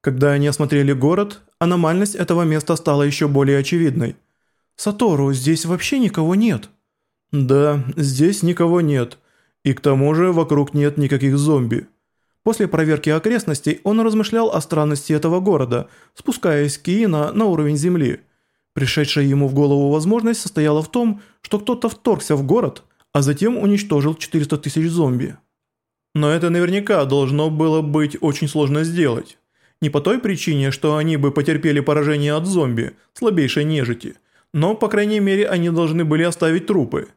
Когда они осмотрели город, аномальность этого места стала еще более очевидной. «Сатору, здесь вообще никого нет». «Да, здесь никого нет. И к тому же вокруг нет никаких зомби». После проверки окрестностей он размышлял о странности этого города, спускаясь Киина на уровень земли. Пришедшая ему в голову возможность состояла в том, что кто-то вторгся в город, а затем уничтожил 400 тысяч зомби. Но это наверняка должно было быть очень сложно сделать. Не по той причине, что они бы потерпели поражение от зомби, слабейшей нежити, но, по крайней мере, они должны были оставить трупы.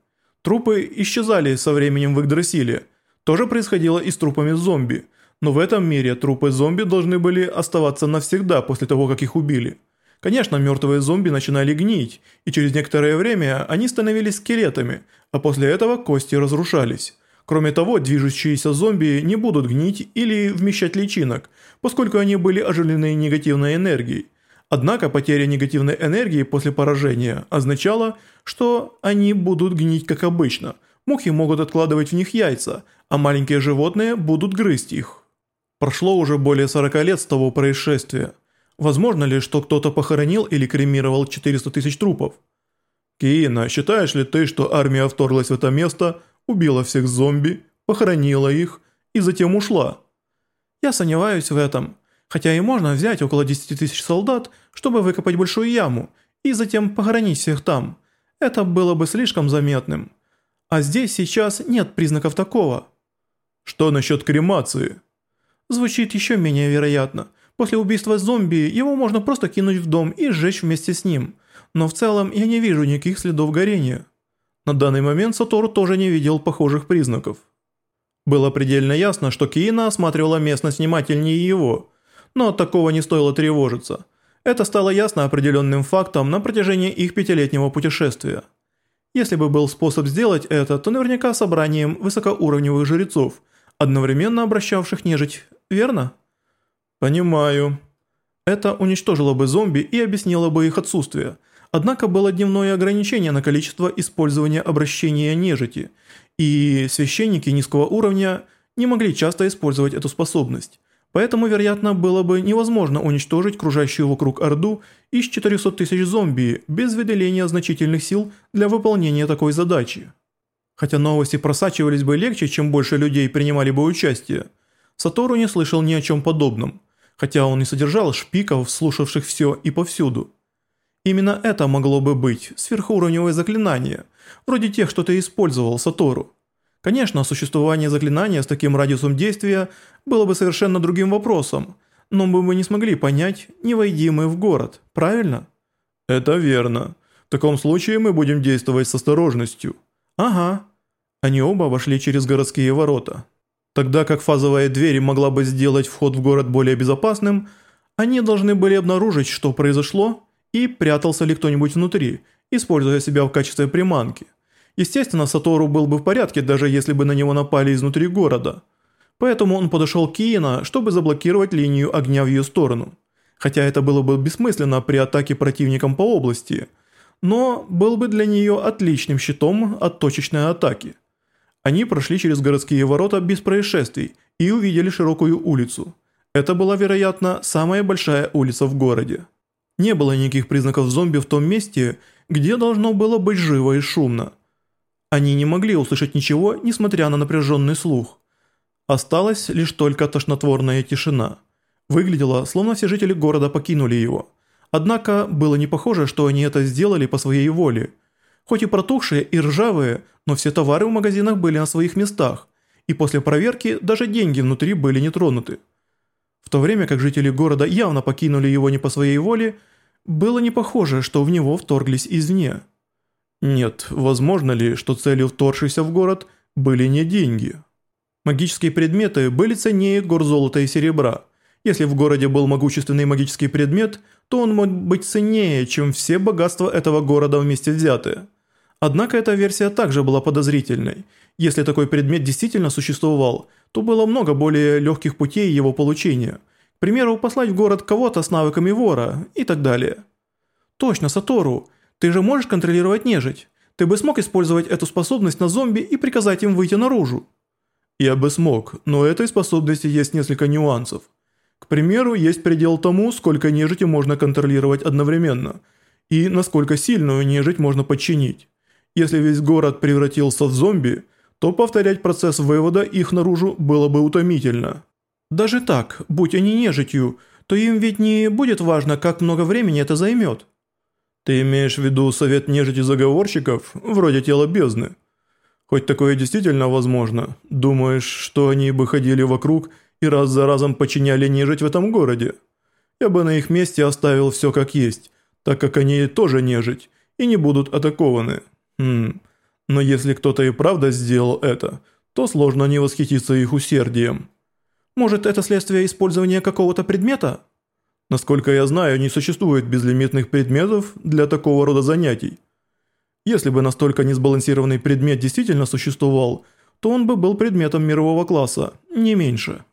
Трупы исчезали со временем в Игдрасиле. тоже происходило и с трупами зомби, но в этом мире трупы зомби должны были оставаться навсегда после того, как их убили. Конечно, мертвые зомби начинали гнить, и через некоторое время они становились скелетами, а после этого кости разрушались. Кроме того, движущиеся зомби не будут гнить или вмещать личинок, поскольку они были оживлены негативной энергией. Однако потеря негативной энергии после поражения означала, что они будут гнить как обычно. Мухи могут откладывать в них яйца, а маленькие животные будут грызть их. Прошло уже более 40 лет с того происшествия. Возможно ли, что кто-то похоронил или кремировал 400 тысяч трупов? Киина, считаешь ли ты, что армия вторглась в это место – убила всех зомби, похоронила их и затем ушла. Я сомневаюсь в этом, хотя и можно взять около 10 тысяч солдат, чтобы выкопать большую яму и затем похоронить всех там. Это было бы слишком заметным. А здесь сейчас нет признаков такого. Что насчет кремации? Звучит еще менее вероятно. После убийства зомби его можно просто кинуть в дом и сжечь вместе с ним. Но в целом я не вижу никаких следов горения. На данный момент Сатору тоже не видел похожих признаков. Было предельно ясно, что Киина осматривала местность внимательнее его, но от такого не стоило тревожиться. Это стало ясно определенным фактом на протяжении их пятилетнего путешествия. Если бы был способ сделать это, то наверняка собранием высокоуровневых жрецов, одновременно обращавших нежить, верно? Понимаю. Это уничтожило бы зомби и объяснило бы их отсутствие – Однако было дневное ограничение на количество использования обращения нежити, и священники низкого уровня не могли часто использовать эту способность. Поэтому, вероятно, было бы невозможно уничтожить кружащую вокруг Орду из 400 тысяч зомби без выделения значительных сил для выполнения такой задачи. Хотя новости просачивались бы легче, чем больше людей принимали бы участие, Сатору не слышал ни о чем подобном, хотя он и содержал шпиков, слушавших все и повсюду. Именно это могло бы быть сверхуровневое заклинание, вроде тех, что ты использовал, Сатору. Конечно, существование заклинания с таким радиусом действия было бы совершенно другим вопросом, но мы бы не смогли понять, не войди мы в город, правильно? Это верно. В таком случае мы будем действовать с осторожностью. Ага. Они оба вошли через городские ворота. Тогда как фазовая дверь могла бы сделать вход в город более безопасным, они должны были обнаружить, что произошло, и прятался ли кто-нибудь внутри, используя себя в качестве приманки. Естественно, Сатору был бы в порядке, даже если бы на него напали изнутри города. Поэтому он подошел к Киина, чтобы заблокировать линию огня в ее сторону. Хотя это было бы бессмысленно при атаке противником по области, но был бы для нее отличным щитом от точечной атаки. Они прошли через городские ворота без происшествий и увидели широкую улицу. Это была, вероятно, самая большая улица в городе. Не было никаких признаков зомби в том месте, где должно было быть живо и шумно. Они не могли услышать ничего, несмотря на напряженный слух. Осталась лишь только тошнотворная тишина. Выглядело, словно все жители города покинули его. Однако было не похоже, что они это сделали по своей воле. Хоть и протухшие и ржавые, но все товары в магазинах были на своих местах, и после проверки даже деньги внутри были не тронуты. В то время как жители города явно покинули его не по своей воле, было не похоже, что в него вторглись извне. Нет, возможно ли, что целью вторгшихся в город были не деньги? Магические предметы были ценнее гор золота и серебра. Если в городе был могущественный магический предмет, то он мог быть ценнее, чем все богатства этого города вместе взятые. Однако эта версия также была подозрительной. Если такой предмет действительно существовал, то было много более легких путей его получения. К примеру, послать в город кого-то с навыками вора и так далее. Точно, Сатору, ты же можешь контролировать нежить. Ты бы смог использовать эту способность на зомби и приказать им выйти наружу. Я бы смог, но у этой способности есть несколько нюансов. К примеру, есть предел тому, сколько нежити можно контролировать одновременно, и насколько сильную нежить можно подчинить. Если весь город превратился в зомби, то повторять процесс вывода их наружу было бы утомительно. Даже так, будь они нежитью, то им ведь не будет важно, как много времени это займет. Ты имеешь в виду совет нежити заговорщиков, вроде тела бездны? Хоть такое действительно возможно, думаешь, что они бы ходили вокруг и раз за разом подчиняли нежить в этом городе? Я бы на их месте оставил все как есть, так как они тоже нежить и не будут атакованы. Хм, но если кто-то и правда сделал это, то сложно не восхититься их усердием. Может, это следствие использования какого-то предмета? Насколько я знаю, не существует безлимитных предметов для такого рода занятий. Если бы настолько несбалансированный предмет действительно существовал, то он бы был предметом мирового класса, не меньше.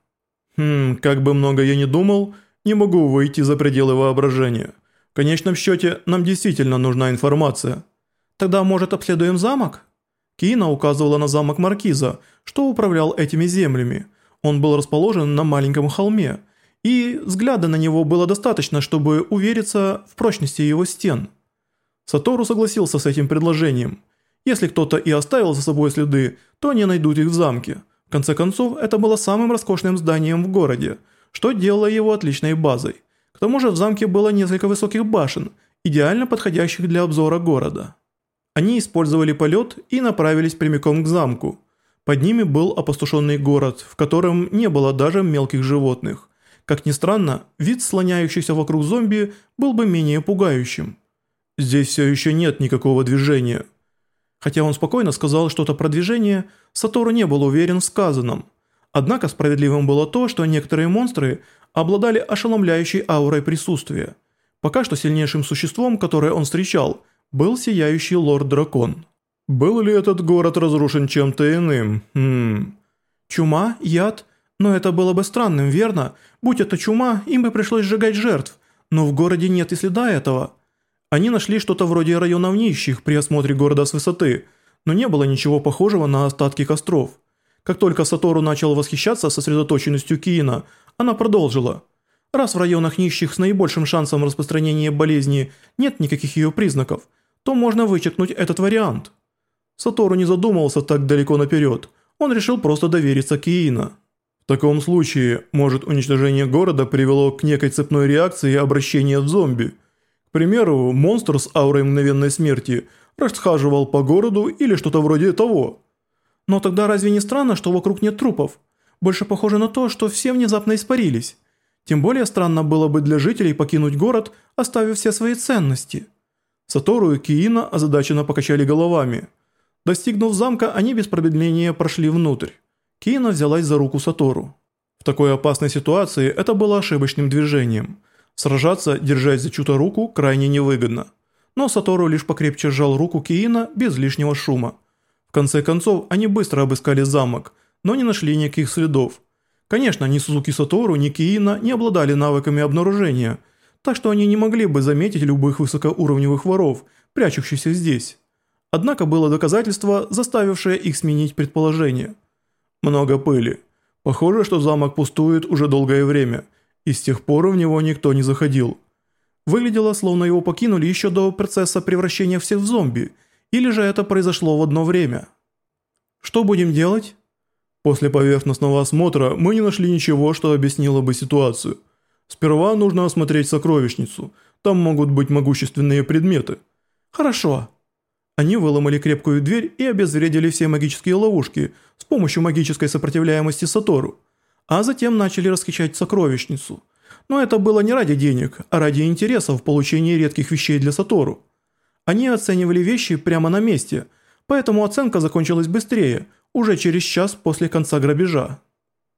Хм, как бы много я ни думал, не могу выйти за пределы воображения. В конечном счете, нам действительно нужна информация. Тогда, может, обследуем замок? Кина указывала на замок Маркиза, что управлял этими землями. Он был расположен на маленьком холме, и взгляда на него было достаточно, чтобы увериться в прочности его стен. Сатору согласился с этим предложением. Если кто-то и оставил за собой следы, то они найдут их в замке. В конце концов, это было самым роскошным зданием в городе, что делало его отличной базой. К тому же в замке было несколько высоких башен, идеально подходящих для обзора города. Они использовали полет и направились прямиком к замку. Под ними был опустошенный город, в котором не было даже мелких животных. Как ни странно, вид слоняющихся вокруг зомби был бы менее пугающим. Здесь все еще нет никакого движения. Хотя он спокойно сказал что-то про движение, Сатору не был уверен в сказанном. Однако справедливым было то, что некоторые монстры обладали ошеломляющей аурой присутствия. Пока что сильнейшим существом, которое он встречал, был сияющий лорд-дракон. Был ли этот город разрушен чем-то иным? Хм... Чума, яд? Но это было бы странным, верно? Будь это чума, им бы пришлось сжигать жертв. Но в городе нет и следа этого. Они нашли что-то вроде районов нищих при осмотре города с высоты, но не было ничего похожего на остатки костров. Как только Сатору начал восхищаться сосредоточенностью Киина, она продолжила. Раз в районах нищих с наибольшим шансом распространения болезни нет никаких ее признаков, то можно вычеркнуть этот вариант. Сатору не задумывался так далеко наперед, он решил просто довериться Киина. В таком случае, может уничтожение города привело к некой цепной реакции обращения в зомби – к примеру, монстр с аурой мгновенной смерти расхаживал по городу или что-то вроде того. Но тогда разве не странно, что вокруг нет трупов? Больше похоже на то, что все внезапно испарились. Тем более странно было бы для жителей покинуть город, оставив все свои ценности. Сатору и Киина озадаченно покачали головами. Достигнув замка, они без промедления прошли внутрь. Киина взялась за руку Сатору. В такой опасной ситуации это было ошибочным движением – Сражаться, держась за чью-то руку, крайне невыгодно. Но Сатору лишь покрепче сжал руку Киина без лишнего шума. В конце концов, они быстро обыскали замок, но не нашли никаких следов. Конечно, ни Сузуки Сатору, ни Киина не обладали навыками обнаружения, так что они не могли бы заметить любых высокоуровневых воров, прячущихся здесь. Однако было доказательство, заставившее их сменить предположение. Много пыли. Похоже, что замок пустует уже долгое время – и с тех пор в него никто не заходил. Выглядело, словно его покинули еще до процесса превращения всех в зомби, или же это произошло в одно время. Что будем делать? После поверхностного осмотра мы не нашли ничего, что объяснило бы ситуацию. Сперва нужно осмотреть сокровищницу, там могут быть могущественные предметы. Хорошо. Они выломали крепкую дверь и обезвредили все магические ловушки с помощью магической сопротивляемости Сатору а затем начали расхищать сокровищницу. Но это было не ради денег, а ради интереса в получении редких вещей для Сатору. Они оценивали вещи прямо на месте, поэтому оценка закончилась быстрее, уже через час после конца грабежа.